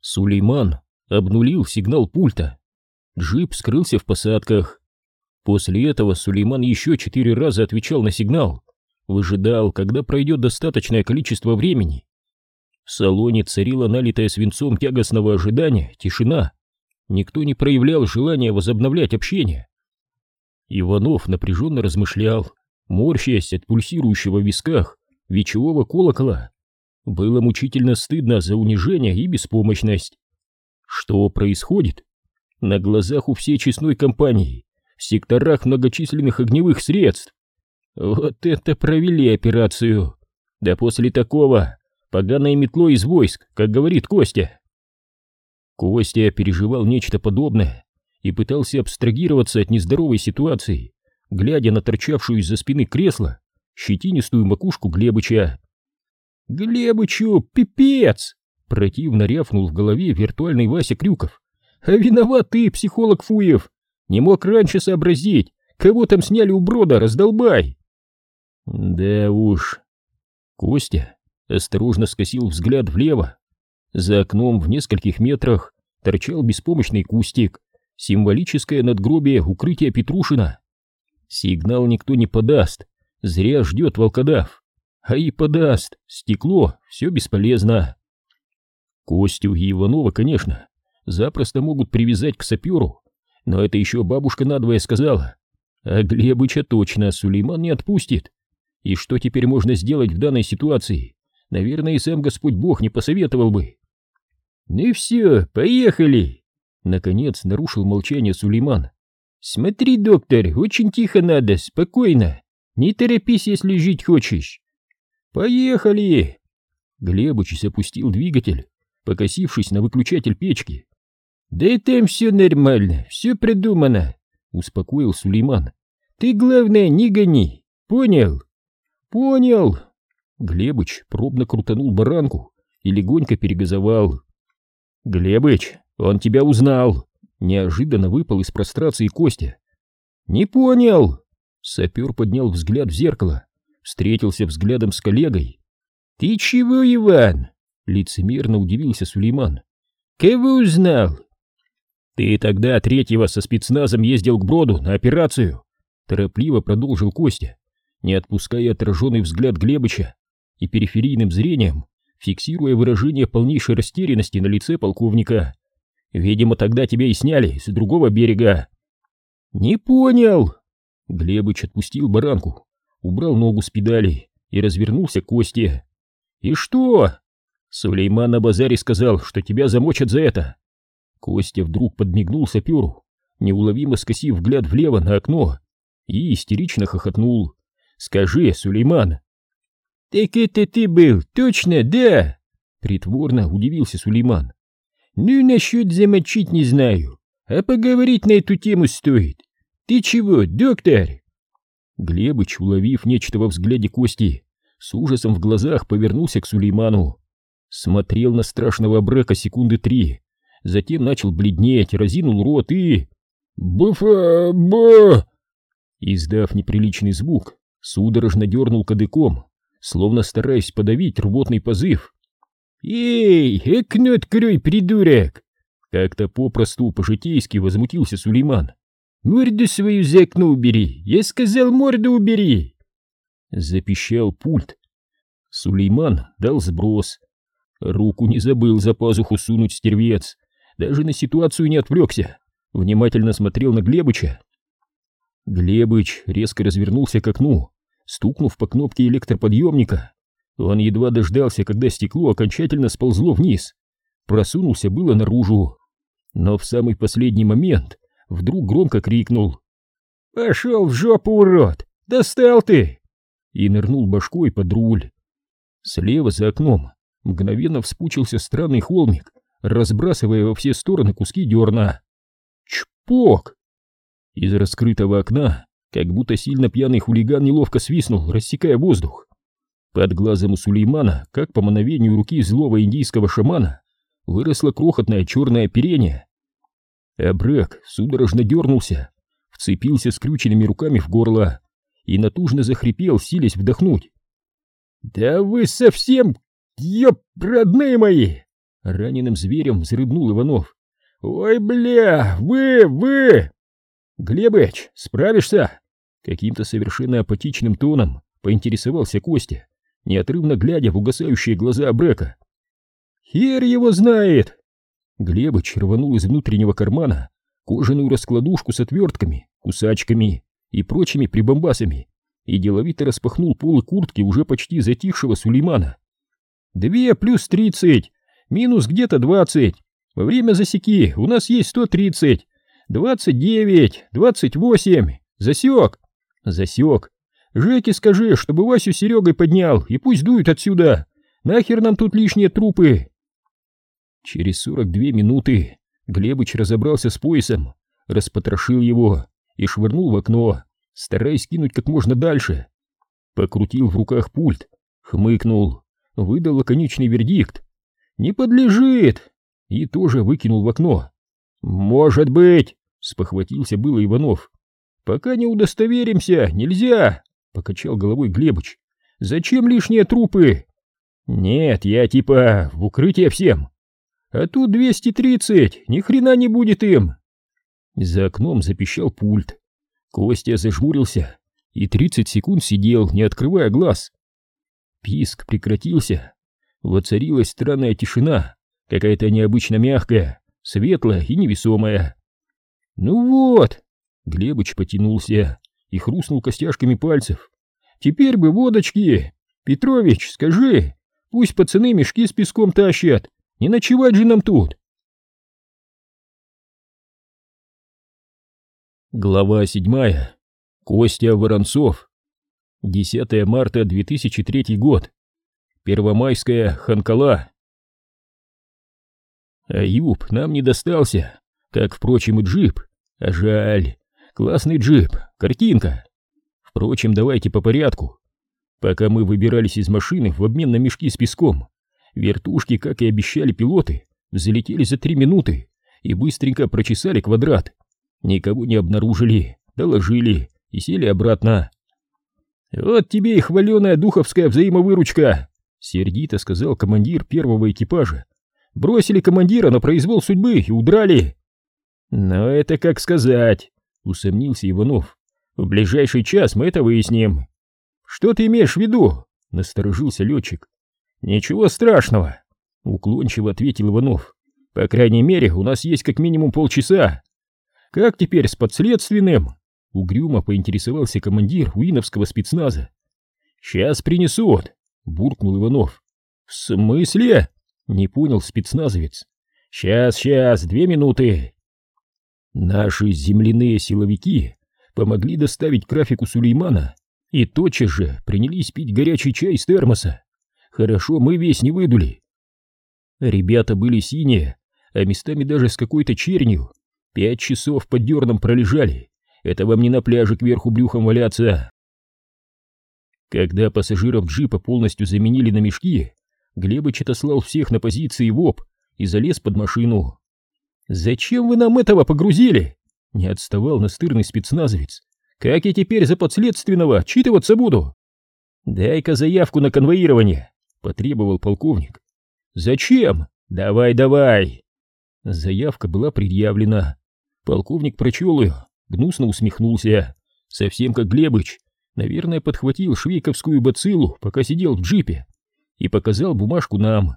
Сулейман обнулил сигнал пульта. Джип скрылся в посадках. После этого Сулейман еще четыре раза отвечал на сигнал, выжидал, когда пройдет достаточное количество времени. В салоне царила налитая свинцом тягостного ожидания тишина. Никто не проявлял желания возобновлять общение. Иванов напряженно размышлял, морщаясь от пульсирующего в висках вечевого колокола. Было мучительно стыдно за унижение и беспомощность. Что происходит? На глазах у всей честной компании, в секторах многочисленных огневых средств. Вот это провели операцию. Да после такого поганой метлой из войск, как говорит Костя. Костя переживал нечто подобное и пытался абстрагироваться от нездоровой ситуации, глядя на торчавшую из-за спины кресла щетинистую макушку Глебыча. «Глебычу, пипец!» — противно рявкнул в голове виртуальный Вася Крюков. «А виноват ты, психолог Фуев! Не мог раньше сообразить, кого там сняли у брода, раздолбай!» «Да уж...» Костя осторожно скосил взгляд влево. За окном в нескольких метрах торчал беспомощный кустик, символическое надгробие укрытия Петрушина. Сигнал никто не подаст, зря ждет волкодав. А и подаст, стекло, все бесполезно. Костю и Иванова, конечно, запросто могут привязать к саперу, но это еще бабушка надвое сказала. А Глебыча точно Сулейман не отпустит. И что теперь можно сделать в данной ситуации? Наверное, и сам Господь Бог не посоветовал бы. «Ну и все, поехали!» Наконец нарушил молчание Сулейман. «Смотри, доктор, очень тихо надо, спокойно. Не торопись, если жить хочешь». «Поехали!» Глебыч опустил двигатель, покосившись на выключатель печки. «Да и там все нормально, все придумано», — успокоил Сулейман. «Ты, главное, не гони, понял?» «Понял!» Глебыч пробно крутанул баранку и легонько перегазовал. «Глебыч, он тебя узнал!» Неожиданно выпал из прострации Костя. «Не понял!» Сапер поднял взгляд в зеркало, встретился взглядом с коллегой. «Ты чего, Иван?» Лицемерно удивился Сулейман. «Кого узнал?» «Ты тогда третьего со спецназом ездил к Броду на операцию», торопливо продолжил Костя, не отпуская отраженный взгляд Глебыча и периферийным зрением фиксируя выражение полнейшей растерянности на лице полковника. «Видимо, тогда тебя и сняли с другого берега». «Не понял!» Глебыч отпустил баранку, убрал ногу с педали и развернулся к Косте. «И что?» Сулейман на базаре сказал, что тебя замочат за это. Костя вдруг подмигнул саперу, неуловимо скосив взгляд влево на окно, и истерично хохотнул. «Скажи, Сулейман, «Так это ты был, точно, да?» Притворно удивился Сулейман. «Ну, насчет замочить не знаю, а поговорить на эту тему стоит. Ты чего, доктор?» Глебыч, уловив нечто во взгляде Кости, с ужасом в глазах повернулся к Сулейману. Смотрел на страшного брака секунды три, затем начал бледнеть, разинул рот и... «Бафа... ба...» Издав неприличный звук, судорожно дернул кадыком, словно стараясь подавить рвотный позыв. «Эй, окно открой, придурок!» Как-то попросту по-житейски возмутился Сулейман. «Морду свою за окно убери! Я сказал, морду убери!» Запищал пульт. Сулейман дал сброс. Руку не забыл за пазуху сунуть стервец. Даже на ситуацию не отвлекся. Внимательно смотрел на Глебыча. Глебыч резко развернулся к окну, стукнув по кнопке электроподъемника. Он едва дождался, когда стекло окончательно сползло вниз. Просунулся было наружу. Но в самый последний момент вдруг громко крикнул. «Пошел в жопу, урод! Достал ты!» И нырнул башкой под руль. Слева за окном мгновенно вспучился странный холмик, разбрасывая во все стороны куски дерна. Чпок! Из раскрытого окна как будто сильно пьяный хулиган неловко свистнул, рассекая воздух. Под глазом у Сулеймана, как по мановению руки злого индийского шамана, выросло крохотное черное оперение. Абрек судорожно дернулся, вцепился скрюченными руками в горло и натужно захрипел, силясь вдохнуть. «Да вы совсем, ёб, родные мои!» Раненым зверем взрыднул Иванов. «Ой, бля, вы, вы!» «Глебыч, справишься?» Каким-то совершенно апатичным тоном поинтересовался Костя, неотрывно глядя в угасающие глаза Брека. «Хер его знает!» Глебыч рванул из внутреннего кармана кожаную раскладушку с отвертками, кусачками и прочими прибамбасами и деловито распахнул полы куртки уже почти затихшего Сулеймана. «Две плюс тридцать, минус где-то двадцать. Во время засеки у нас есть сто тридцать, двадцать девять, двадцать восемь. Засек!» «Засек. Жеке скажи, чтобы Васю Серегой поднял, и пусть дуют отсюда. Нахер нам тут лишние трупы?» Через сорок две минуты Глебыч разобрался с поясом, распотрошил его и швырнул в окно, стараясь кинуть как можно дальше. Покрутил в руках пульт, хмыкнул, выдал лаконичный вердикт. «Не подлежит!» и тоже выкинул в окно. «Может быть!» — спохватился было Иванов. «Пока не удостоверимся, нельзя!» — покачал головой Глебыч. «Зачем лишние трупы?» «Нет, я типа в укрытие всем. А тут 230, ни хрена не будет им!» За окном запищал пульт. Костя зажмурился и 30 секунд сидел, не открывая глаз. Писк прекратился. Воцарилась странная тишина, какая-то необычно мягкая, светлая и невесомая. «Ну вот!» Глебыч потянулся и хрустнул костяшками пальцев. «Теперь бы водочки! Петрович, скажи, пусть пацаны мешки с песком тащат, не ночевать же нам тут!» Глава седьмая. Костя Воронцов. 10 марта 2003 год. Первомайская Ханкала. Аюб нам не достался, как, впрочем, и джип. А жаль. Классный джип, картинка. Впрочем, давайте по порядку. Пока мы выбирались из машины в обмен на мешки с песком, вертушки, как и обещали пилоты, залетели за три минуты и быстренько прочесали квадрат. Никого не обнаружили, доложили и сели обратно. «Вот тебе и хваленая духовская взаимовыручка!» — сердито сказал командир первого экипажа. «Бросили командира на произвол судьбы и удрали!» «Но это как сказать!» — усомнился Иванов. «В ближайший час мы это выясним». «Что ты имеешь в виду?» — насторожился летчик. «Ничего страшного», — уклончиво ответил Иванов. «По крайней мере, у нас есть как минимум полчаса. «Как теперь с подследственным?» — угрюмо поинтересовался командир уиновского спецназа. «Сейчас принесут», — буркнул Иванов. «В смысле?» — не понял спецназовец. «Сейчас, сейчас, две минуты». Наши земляные силовики помогли доставить графику Сулеймана и тотчас же принялись пить горячий чай из термоса. Хорошо, мы весь не выдули. Ребята были синие, а местами даже с какой-то чернью, Пять часов под дерном пролежали. Это вам не на пляже кверху брюхом валяться. Когда пассажиров джипа полностью заменили на мешки, Глебыч отослал всех на позиции ВОП и залез под машину. «Зачем вы нам этого погрузили?» Не отставал настырный спецназовец. «Как я теперь за подследственного отчитываться буду?» «Дай-ка заявку на конвоирование», — потребовал полковник. «Зачем? Давай, давай!» Заявка была предъявлена. Полковник прочел ее, гнусно усмехнулся. Совсем как Глебыч. Наверное, подхватил швейковскую бациллу, пока сидел в джипе. И показал бумажку нам.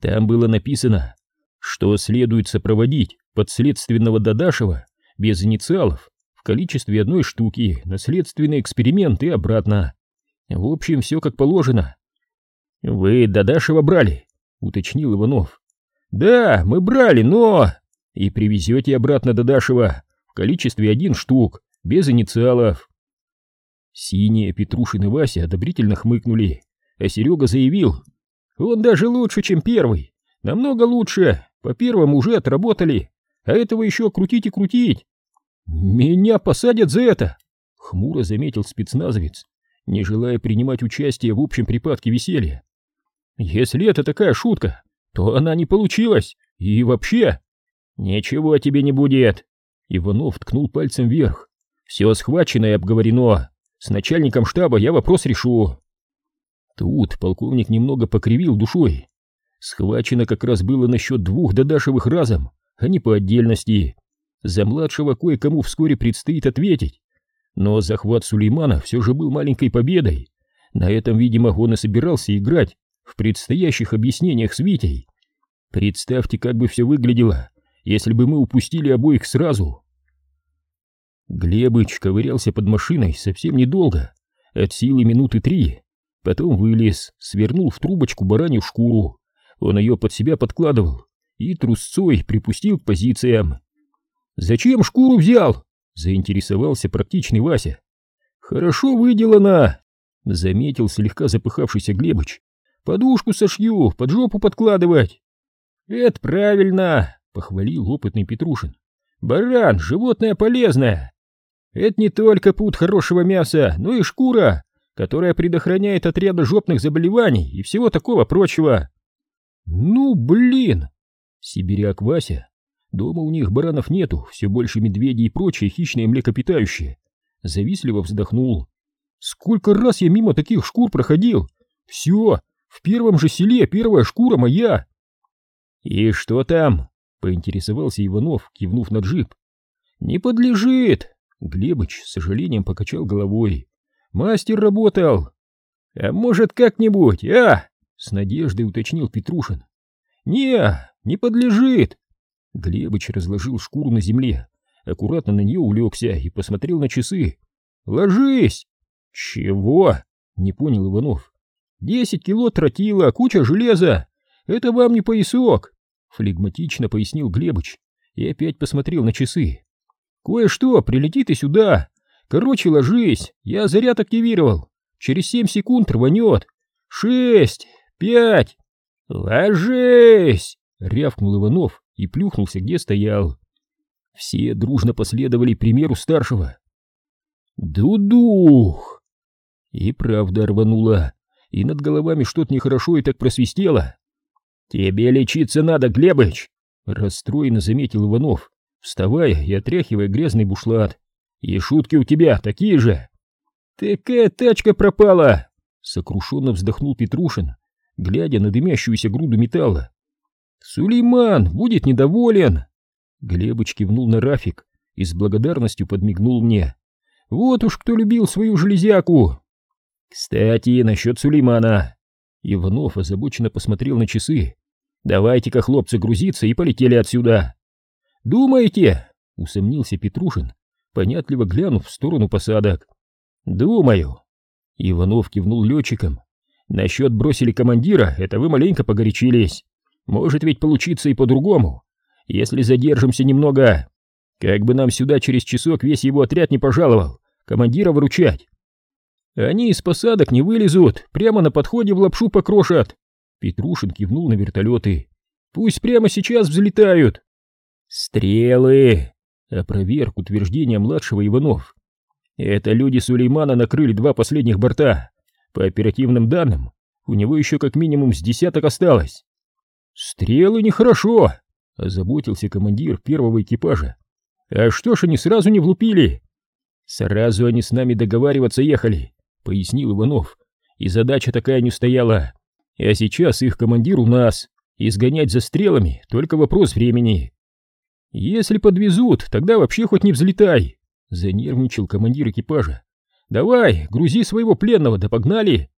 Там было написано, что следует сопроводить подследственного Дадашева без инициалов в количестве одной штуки на следственный эксперимент и обратно. В общем, все как положено. «Вы Дадашева брали?» — уточнил Иванов. «Да, мы брали, но...» «И привезете обратно до Дашева в количестве один штук, без инициалов». Синие Петрушин и Вася одобрительно хмыкнули, а Серега заявил, «Он даже лучше, чем первый, намного лучше, по первому уже отработали, а этого еще крутить и крутить». «Меня посадят за это!» — хмуро заметил спецназовец, не желая принимать участие в общем припадке веселья. «Если это такая шутка, то она не получилась. И вообще... Ничего тебе не будет. Иванов ткнул пальцем вверх. Все схвачено и обговорено. С начальником штаба я вопрос решу. Тут полковник немного покривил душой. Схвачено как раз было насчет двух Дадашевых разом, а не по отдельности. За младшего кое-кому вскоре предстоит ответить. Но захват Сулеймана все же был маленькой победой. На этом, видимо, он и собирался играть в предстоящих объяснениях с Витей. Представьте, как бы все выглядело, если бы мы упустили обоих сразу. Глебыч ковырялся под машиной совсем недолго, от силы минуты три. Потом вылез, свернул в трубочку баранью шкуру. Он ее под себя подкладывал и трусцой припустил к позициям. «Зачем шкуру взял?» — заинтересовался практичный Вася. «Хорошо выделано!» — заметил слегка запыхавшийся Глебыч. «Подушку сошью, под жопу подкладывать!» «Это правильно!» — похвалил опытный Петрушин. «Баран — животное полезное! Это не только путь хорошего мяса, но и шкура, которая предохраняет от ряда жопных заболеваний и всего такого прочего!» «Ну, блин!» Сибиряк Вася. Дома у них баранов нету, все больше медведей и прочие хищные млекопитающие. Завистливо вздохнул. Сколько раз я мимо таких шкур проходил! Все, в первом же селе первая шкура моя! И что там? Поинтересовался Иванов, кивнув на джип. Не подлежит! Глебыч с сожалением покачал головой. Мастер работал. А может как-нибудь, а? С надеждой уточнил Петрушин. «Не, не подлежит!» Глебыч разложил шкуру на земле, аккуратно на нее улегся и посмотрел на часы. «Ложись!» «Чего?» — не понял Иванов. «Десять кило тротила, куча железа! Это вам не поясок!» Флегматично пояснил Глебыч и опять посмотрел на часы. «Кое-что прилетит и сюда! Короче, ложись, я заряд активировал. Через семь секунд рванет. Шесть, пять, «Ложись!» — рявкнул Иванов и плюхнулся, где стоял. Все дружно последовали примеру старшего. «Дудух!» И правда рванула, и над головами что-то нехорошо и так просвистело. «Тебе лечиться надо, Глебыч!» — расстроенно заметил Иванов, вставая и отряхивая грязный бушлат. «И шутки у тебя такие же!» «Такая тачка пропала!» — сокрушенно вздохнул Петрушин глядя на дымящуюся груду металла. «Сулейман будет недоволен!» Глебыч кивнул на Рафик и с благодарностью подмигнул мне. «Вот уж кто любил свою железяку!» «Кстати, насчет Сулеймана!» Иванов озабоченно посмотрел на часы. «Давайте-ка, хлопцы, грузиться и полетели отсюда!» «Думаете?» — усомнился Петрушин, понятливо глянув в сторону посадок. «Думаю!» Иванов кивнул летчикам Насчет бросили командира, это вы маленько погорячились. Может ведь получиться и по-другому. Если задержимся немного, как бы нам сюда через часок весь его отряд не пожаловал, командира выручать. Они из посадок не вылезут, прямо на подходе в лапшу покрошат. Петрушин кивнул на вертолеты. Пусть прямо сейчас взлетают. Стрелы! Опроверг утверждение младшего Иванов. Это люди Сулеймана накрыли два последних борта. По оперативным данным, у него еще как минимум с десяток осталось. «Стрелы нехорошо!» — озаботился командир первого экипажа. «А что ж они сразу не влупили?» «Сразу они с нами договариваться ехали», — пояснил Иванов. «И задача такая не стояла. А сейчас их командир у нас. Изгонять за стрелами — только вопрос времени». «Если подвезут, тогда вообще хоть не взлетай», — занервничал командир экипажа. Давай, грузи своего пленного, да погнали.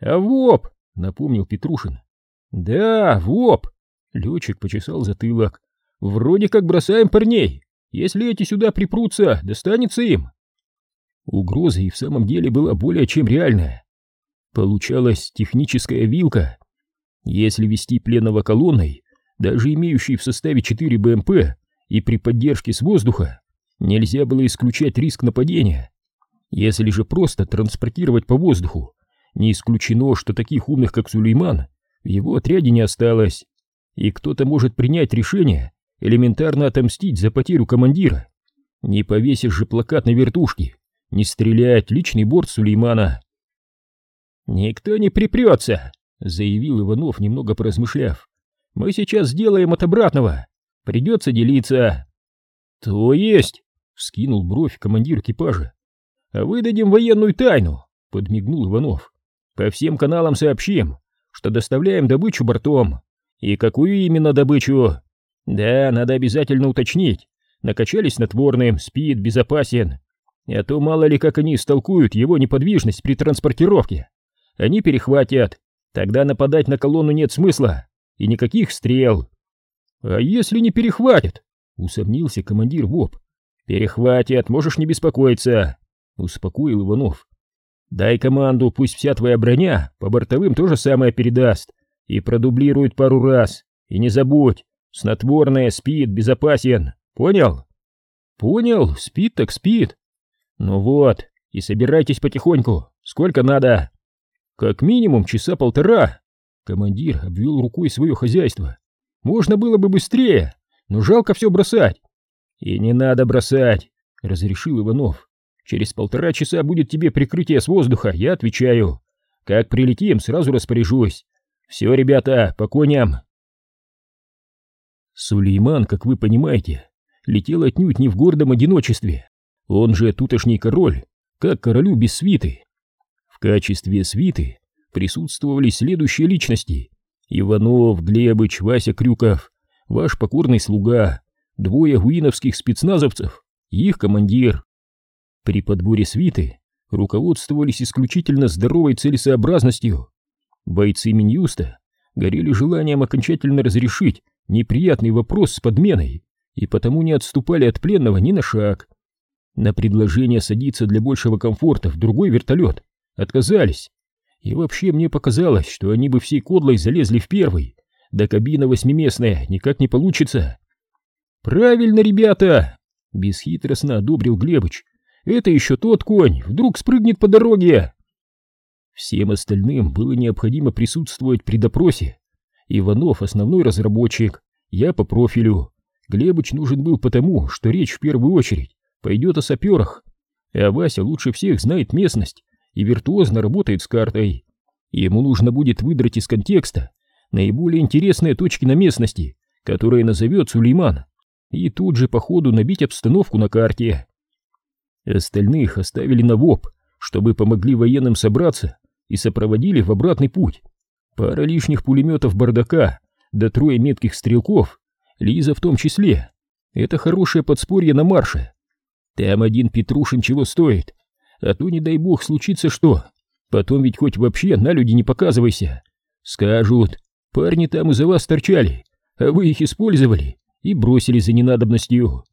А воп, напомнил Петрушин. Да, воп. Летчик почесал затылок. Вроде как бросаем парней. Если эти сюда припрутся, достанется им. Угроза и в самом деле была более чем реальная. Получалась техническая вилка. Если вести пленного колонной, даже имеющей в составе 4 БМП и при поддержке с воздуха, нельзя было исключать риск нападения. Если же просто транспортировать по воздуху, не исключено, что таких умных, как Сулейман, в его отряде не осталось, и кто-то может принять решение элементарно отомстить за потерю командира. Не повесишь же плакат на вертушке, не стрелять личный борт Сулеймана. «Никто не припрется», — заявил Иванов, немного поразмышляв. «Мы сейчас сделаем от обратного. Придется делиться». «То есть», — вскинул бровь командир экипажа, «Выдадим военную тайну», — подмигнул Иванов. «По всем каналам сообщим, что доставляем добычу бортом. И какую именно добычу? Да, надо обязательно уточнить. Накачались снотворным, спит, безопасен. А то мало ли как они истолкуют его неподвижность при транспортировке. Они перехватят. Тогда нападать на колонну нет смысла. И никаких стрел. А если не перехватят? Усомнился командир ВОП. Перехватят, можешь не беспокоиться. Успокоил Иванов. Дай команду, пусть вся твоя броня по бортовым то же самое передаст. И продублирует пару раз. И не забудь, снотворное, спит, безопасен. Понял? Понял, спит так спит. Ну вот, и собирайтесь потихоньку. Сколько надо? Как минимум часа полтора. Командир обвел рукой свое хозяйство. Можно было бы быстрее, но жалко все бросать. И не надо бросать, разрешил Иванов. Через полтора часа будет тебе прикрытие с воздуха, я отвечаю. Как прилетим, сразу распоряжусь. Все, ребята, по коням. Сулейман, как вы понимаете, летел отнюдь не в гордом одиночестве. Он же тутошний король, как королю без свиты. В качестве свиты присутствовали следующие личности. Иванов, Глебыч, Вася Крюков, ваш покорный слуга, двое гуиновских спецназовцев и их командир. При подборе свиты руководствовались исключительно здоровой целесообразностью. Бойцы Минюста горели желанием окончательно разрешить неприятный вопрос с подменой и потому не отступали от пленного ни на шаг. На предложение садиться для большего комфорта в другой вертолет отказались. И вообще мне показалось, что они бы всей кодлой залезли в первый. Да кабина восьмиместная никак не получится. Правильно, ребята! Бесхитростно одобрил Глебыч. Это еще тот конь, вдруг спрыгнет по дороге. Всем остальным было необходимо присутствовать при допросе. Иванов основной разработчик, я по профилю. Глебыч нужен был потому, что речь в первую очередь пойдет о саперах, а Вася лучше всех знает местность и виртуозно работает с картой. Ему нужно будет выдрать из контекста наиболее интересные точки на местности, которые назовет Сулейман, и тут же по ходу набить обстановку на карте. Остальных оставили на ВОП, чтобы помогли военным собраться и сопроводили в обратный путь. Пара лишних пулеметов бардака, да трое метких стрелков, Лиза в том числе. Это хорошее подспорье на марше. Там один Петрушин чего стоит. А то, не дай бог, случится что. Потом ведь хоть вообще на люди не показывайся. Скажут, парни там из-за вас торчали, а вы их использовали и бросили за ненадобностью.